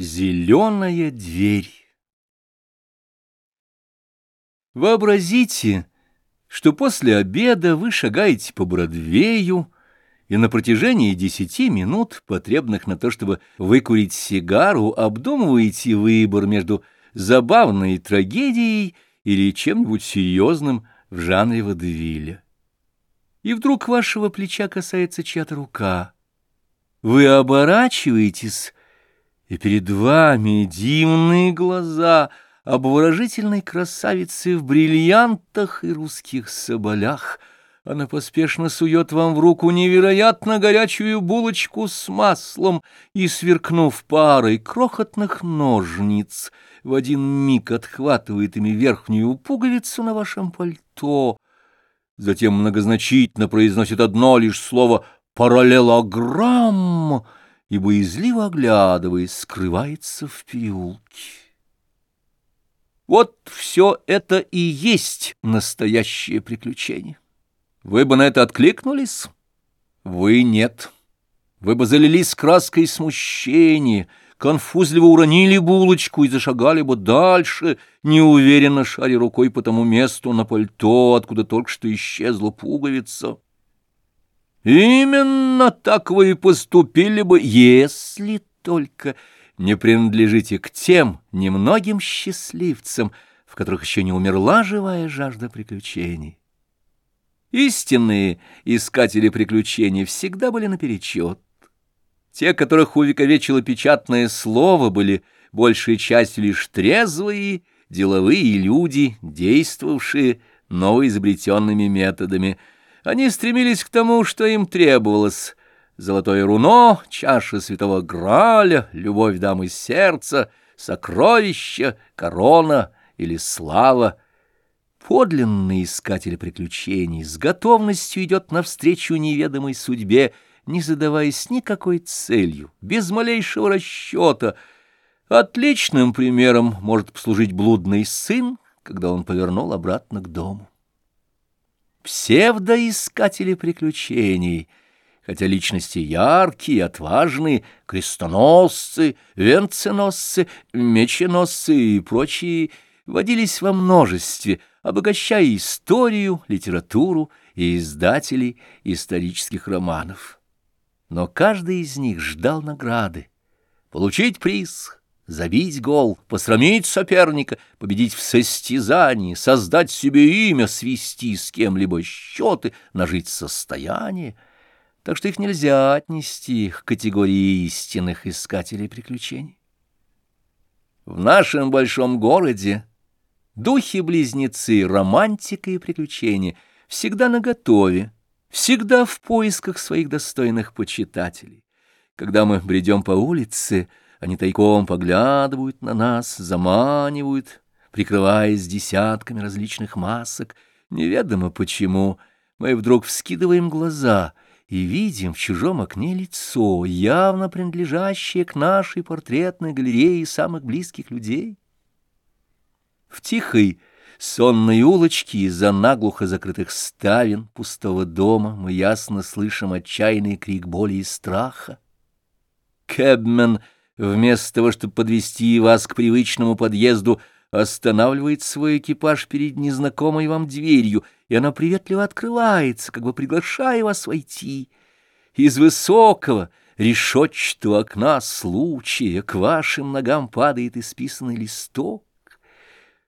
Зеленая дверь. Вообразите, что после обеда вы шагаете по Бродвею, и на протяжении десяти минут, потребных на то, чтобы выкурить сигару, обдумываете выбор между забавной трагедией или чем-нибудь серьезным в жанре водевиля. И вдруг вашего плеча касается чья-то рука. Вы оборачиваетесь и перед вами дивные глаза обворожительной красавицы в бриллиантах и русских соболях. Она поспешно сует вам в руку невероятно горячую булочку с маслом и, сверкнув парой крохотных ножниц, в один миг отхватывает ими верхнюю пуговицу на вашем пальто, затем многозначительно произносит одно лишь слово «параллелограмм», и, боязливо оглядываясь, скрывается в переулке. Вот все это и есть настоящее приключение. Вы бы на это откликнулись? Вы нет. Вы бы залились краской смущения, конфузливо уронили булочку и зашагали бы дальше, неуверенно шаря рукой по тому месту на пальто, откуда только что исчезла пуговица. Именно так вы и поступили бы, если только не принадлежите к тем немногим счастливцам, в которых еще не умерла живая жажда приключений. Истинные искатели приключений всегда были наперечет. Те, которых увековечило печатное слово, были большей частью лишь трезвые, деловые люди, действовавшие новоизобретенными методами — они стремились к тому, что им требовалось. Золотое руно, чаша святого Граля, любовь дамы сердца, сокровища, корона или слава. Подлинный искатель приключений с готовностью идет навстречу неведомой судьбе, не задаваясь никакой целью, без малейшего расчета. Отличным примером может послужить блудный сын, когда он повернул обратно к дому псевдоискатели приключений, хотя личности яркие, отважные, крестоносцы, венценосцы, меченосцы и прочие водились во множестве, обогащая историю, литературу и издателей исторических романов. Но каждый из них ждал награды, получить приз — забить гол, посрамить соперника, победить в состязании, создать себе имя, свести с кем-либо счеты, нажить состояние. Так что их нельзя отнести к категории истинных искателей приключений. В нашем большом городе духи-близнецы, романтика и приключения всегда наготове, всегда в поисках своих достойных почитателей. Когда мы бредем по улице, они тайком поглядывают на нас, заманивают, прикрываясь десятками различных масок. Неведомо почему мы вдруг вскидываем глаза и видим в чужом окне лицо, явно принадлежащее к нашей портретной галерее самых близких людей. В тихой сонной улочке из-за наглухо закрытых ставен пустого дома мы ясно слышим отчаянный крик боли и страха. Кэбмен — вместо того, чтобы подвести вас к привычному подъезду, останавливает свой экипаж перед незнакомой вам дверью, и она приветливо открывается, как бы приглашая вас войти. Из высокого решетчатого окна случая к вашим ногам падает исписанный листок.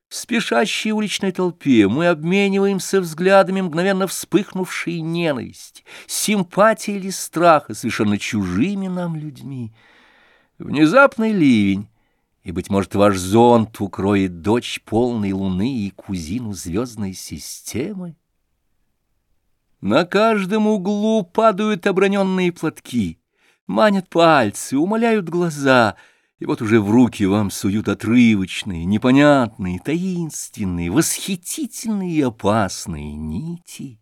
В спешащей уличной толпе мы обмениваемся взглядами мгновенно вспыхнувшей ненависти, симпатии или страха совершенно чужими нам людьми — Внезапный ливень, и, быть может, ваш зонт укроет дочь полной луны и кузину звездной системы. На каждом углу падают оброненные платки, манят пальцы, умоляют глаза, и вот уже в руки вам суют отрывочные, непонятные, таинственные, восхитительные и опасные нити,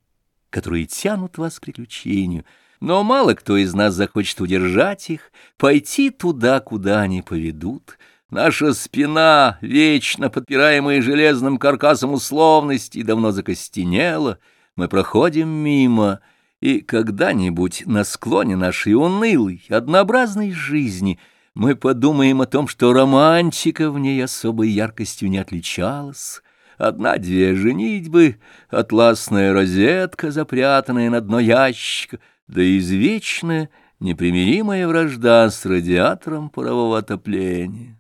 которые тянут вас к приключению — но мало кто из нас захочет удержать их, пойти туда, куда они поведут. Наша спина, вечно подпираемая железным каркасом условностей, давно закостенела. Мы проходим мимо, и когда-нибудь на склоне нашей унылой, однообразной жизни Мы подумаем о том, что романтика в ней особой яркостью не отличалась. Одна-две женитьбы, атласная розетка, запрятанная на дно ящика, да извечная непримиримая вражда с радиатором парового отопления.